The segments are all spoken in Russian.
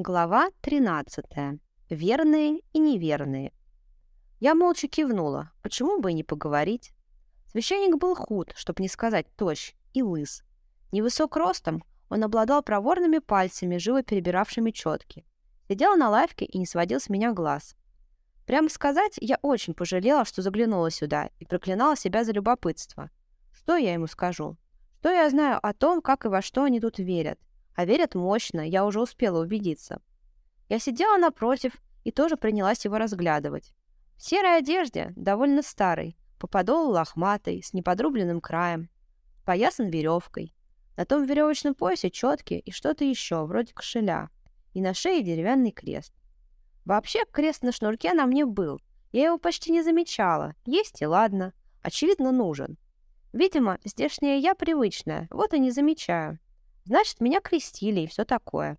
Глава 13. Верные и неверные. Я молча кивнула. Почему бы и не поговорить? Священник был худ, чтобы не сказать тощ, и лыс. Невысок ростом, он обладал проворными пальцами, живо перебиравшими четки. Сидел на лавке и не сводил с меня глаз. Прямо сказать, я очень пожалела, что заглянула сюда и проклинала себя за любопытство. Что я ему скажу? Что я знаю о том, как и во что они тут верят? А верят мощно, я уже успела убедиться. Я сидела напротив и тоже принялась его разглядывать. В серой одежде, довольно старой, по подолу лохматой, с неподрубленным краем, поясан веревкой. На том веревочном поясе четки и что-то еще, вроде кошеля, и на шее деревянный крест. Вообще, крест на шнурке на мне был. Я его почти не замечала. Есть и ладно. Очевидно, нужен. Видимо, здешняя я привычная, вот и не замечаю. Значит, меня крестили и все такое.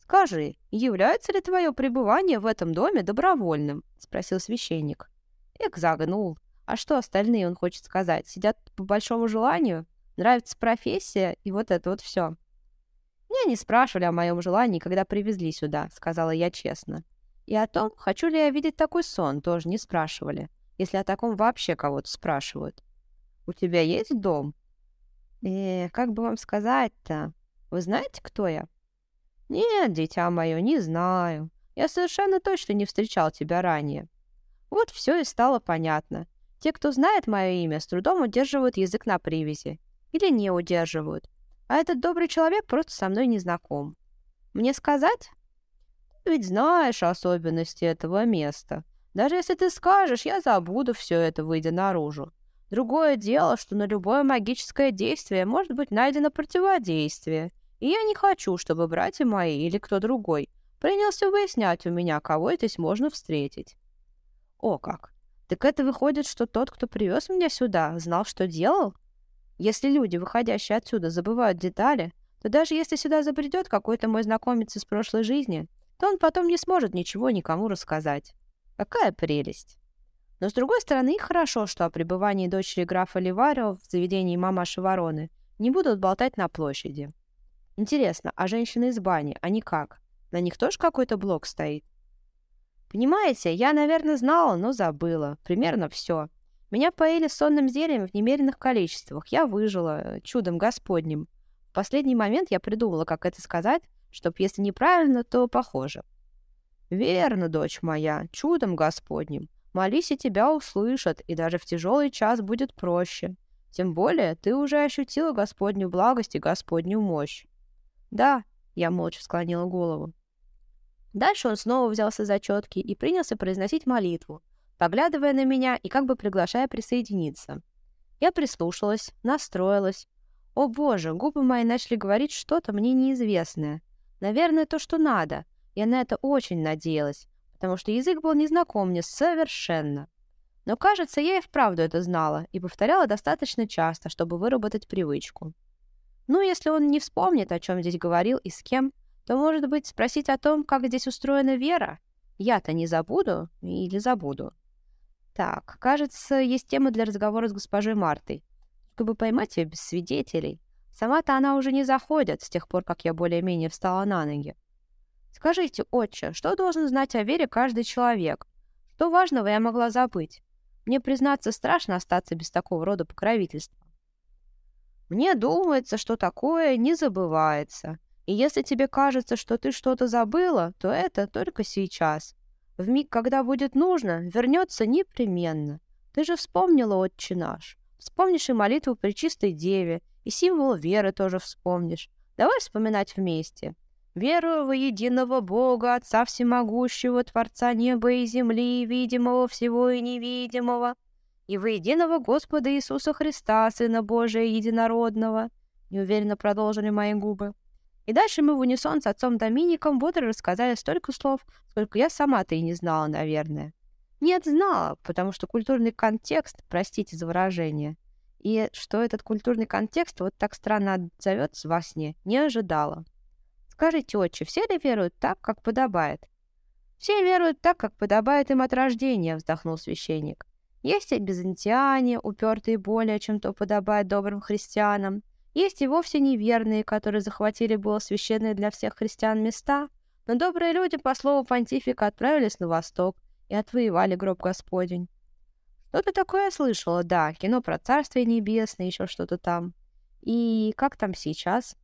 «Скажи, является ли твое пребывание в этом доме добровольным?» — спросил священник. Эк загнул. А что остальные он хочет сказать? Сидят по большому желанию? Нравится профессия и вот это вот все. «Меня не спрашивали о моем желании, когда привезли сюда», — сказала я честно. И о том, хочу ли я видеть такой сон, тоже не спрашивали, если о таком вообще кого-то спрашивают. «У тебя есть дом?» «Э, как бы вам сказать-то? Вы знаете, кто я?» «Нет, дитя мое, не знаю. Я совершенно точно не встречал тебя ранее». Вот все и стало понятно. Те, кто знает мое имя, с трудом удерживают язык на привязи. Или не удерживают. А этот добрый человек просто со мной не знаком. Мне сказать? Ведь знаешь особенности этого места. Даже если ты скажешь, я забуду все это, выйдя наружу. Другое дело, что на любое магическое действие может быть найдено противодействие, и я не хочу, чтобы братья мои или кто другой принялся выяснять у меня, кого здесь можно встретить. О как! Так это выходит, что тот, кто привез меня сюда, знал, что делал? Если люди, выходящие отсюда, забывают детали, то даже если сюда забредет какой-то мой знакомец из прошлой жизни, то он потом не сможет ничего никому рассказать. Какая прелесть! Но, с другой стороны, хорошо, что о пребывании дочери графа Ливарио в заведении мамаши Вороны не будут болтать на площади. Интересно, а женщины из бани, они как? На них тоже какой-то блок стоит? Понимаете, я, наверное, знала, но забыла. Примерно все. Меня поили сонным зельем в немеренных количествах. Я выжила, чудом господним. В последний момент я придумала, как это сказать, чтоб, если неправильно, то похоже. «Верно, дочь моя, чудом господним. Молись, и тебя услышат, и даже в тяжелый час будет проще. Тем более ты уже ощутила Господню благость и Господню мощь. Да, я молча склонила голову. Дальше он снова взялся за четки и принялся произносить молитву, поглядывая на меня и как бы приглашая присоединиться. Я прислушалась, настроилась. О боже, губы мои начали говорить что-то мне неизвестное. Наверное, то, что надо. Я на это очень надеялась потому что язык был незнаком мне совершенно. Но, кажется, я и вправду это знала и повторяла достаточно часто, чтобы выработать привычку. Ну, если он не вспомнит, о чем здесь говорил и с кем, то, может быть, спросить о том, как здесь устроена вера? Я-то не забуду или забуду? Так, кажется, есть тема для разговора с госпожой Мартой. Чтобы поймать ее без свидетелей. Сама-то она уже не заходит с тех пор, как я более-менее встала на ноги. Скажите, отче, что должен знать о вере каждый человек? Что важного я могла забыть? Мне, признаться, страшно остаться без такого рода покровительства. Мне думается, что такое не забывается. И если тебе кажется, что ты что-то забыла, то это только сейчас. В миг, когда будет нужно, вернется непременно. Ты же вспомнила, отче наш. Вспомнишь и молитву при чистой деве, и символ веры тоже вспомнишь. Давай вспоминать вместе. Верую во единого Бога, Отца Всемогущего, Творца неба и земли, видимого всего и невидимого, и во единого Господа Иисуса Христа, Сына Божия Единородного, неуверенно продолжили мои губы. И дальше мы в унисон с отцом Домиником бодро рассказали столько слов, сколько я сама-то и не знала, наверное. Нет, знала, потому что культурный контекст, простите за выражение, и что этот культурный контекст вот так странно отзовется во сне, не ожидала. Скажите, отче, все ли веруют так, как подобает? Все веруют так, как подобает им от рождения, вздохнул священник. Есть и византиане, упертые более, чем то подобает добрым христианам. Есть и вовсе неверные, которые захватили было священные для всех христиан места, Но добрые люди, по слову понтифика, отправились на восток и отвоевали гроб Господень. Что-то такое слышала, да, кино про Царствие Небесное, еще что-то там. И как там сейчас?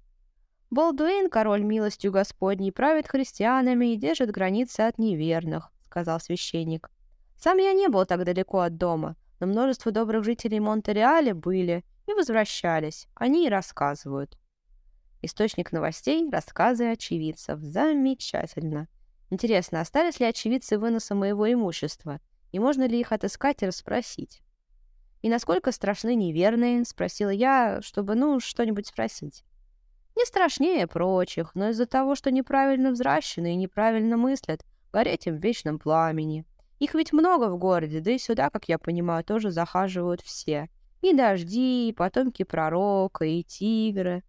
Балдуин, король милостью Господней, правит христианами и держит границы от неверных, сказал священник. Сам я не был так далеко от дома, но множество добрых жителей Монтереаля были и возвращались. Они и рассказывают. Источник новостей, рассказы очевидцев. Замечательно. Интересно, остались ли очевидцы выноса моего имущества? И можно ли их отыскать и расспросить? «И насколько страшны неверные?» — спросила я, чтобы, ну, что-нибудь спросить. «Не страшнее прочих, но из-за того, что неправильно взращены и неправильно мыслят, гореть им в вечном пламени. Их ведь много в городе, да и сюда, как я понимаю, тоже захаживают все. И дожди, и потомки пророка, и тигры.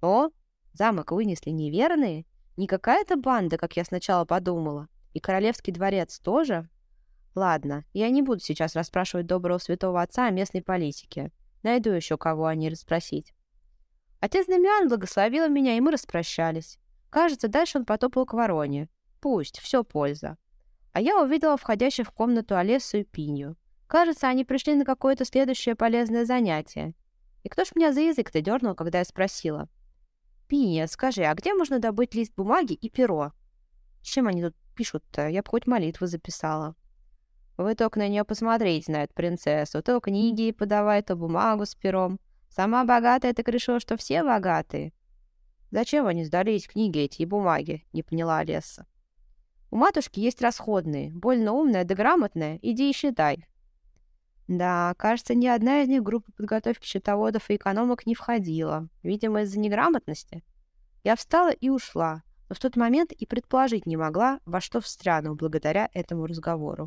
О, замок вынесли неверные? Не какая-то банда, как я сначала подумала. И королевский дворец тоже? Ладно, я не буду сейчас расспрашивать доброго святого отца о местной политике. Найду еще кого о ней расспросить. Отец Дамиан благословил меня, и мы распрощались. Кажется, дальше он потопал к вороне. Пусть, все польза. А я увидела входящих в комнату Олесу и Пинью. Кажется, они пришли на какое-то следующее полезное занятие. И кто ж меня за язык-то дернул, когда я спросила? «Пиня, скажи, а где можно добыть лист бумаги и перо?» «Чем они тут пишут-то? Я бы хоть молитву записала». «Вы только на нее посмотрите, на эту принцессу. То книги подавай, то бумагу с пером. Сама богатая так решила, что все богатые». «Зачем они сдались, книги эти и бумаги?» — не поняла Олеса. «У матушки есть расходные. Больно умная да грамотная. Иди и считай». Да, кажется, ни одна из них в группу подготовки счетоводов и экономок не входила. Видимо, из-за неграмотности. Я встала и ушла, но в тот момент и предположить не могла, во что встряну благодаря этому разговору.